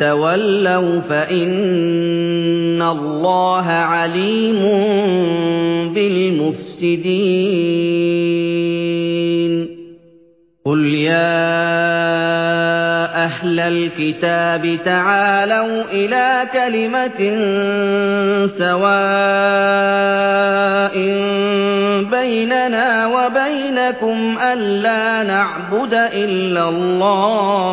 تَوَلَّوْا فَإِنَّ اللَّهَ عَلِيمٌ بِالْمُفْسِدِينَ. قُلْ يَا أَهْلَ الْكِتَابِ تَعَالَوْا إِلَىٰ كَلِمَةٍ سَوَاءٍ بَيْنَنَا وَبَيْنَكُمْ أَلَّا نَعْبُدَ إِلَّا اللَّهَ.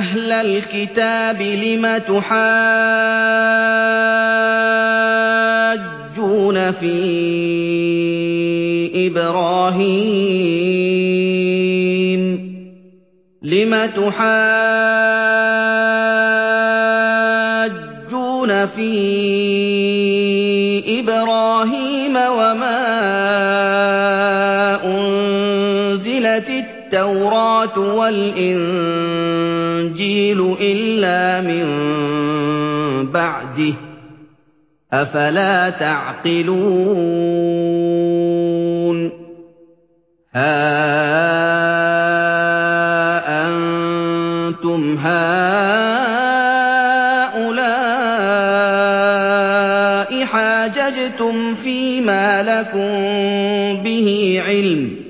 أَهْلَ الْكِتَابِ لِمَ تُحَاجُّونَ فِي إِبْرَاهِيمَ؟ لِمَ تُحَاجُّونَ فِي إِبْرَاهِيمَ وَمَا أُنزِلَتِ التَّوْرَاةُ وَالْإِنجِيلُ إِلَّا مِن بَعْدِهِ ۚ. أَفَلَا تَعْقِلُونَ؟ هَا أَنتُمْ هَٰؤُلَاءِ حَاجَجْتُمْ فِيمَا لَكُم بِهِ عِلْمٌ.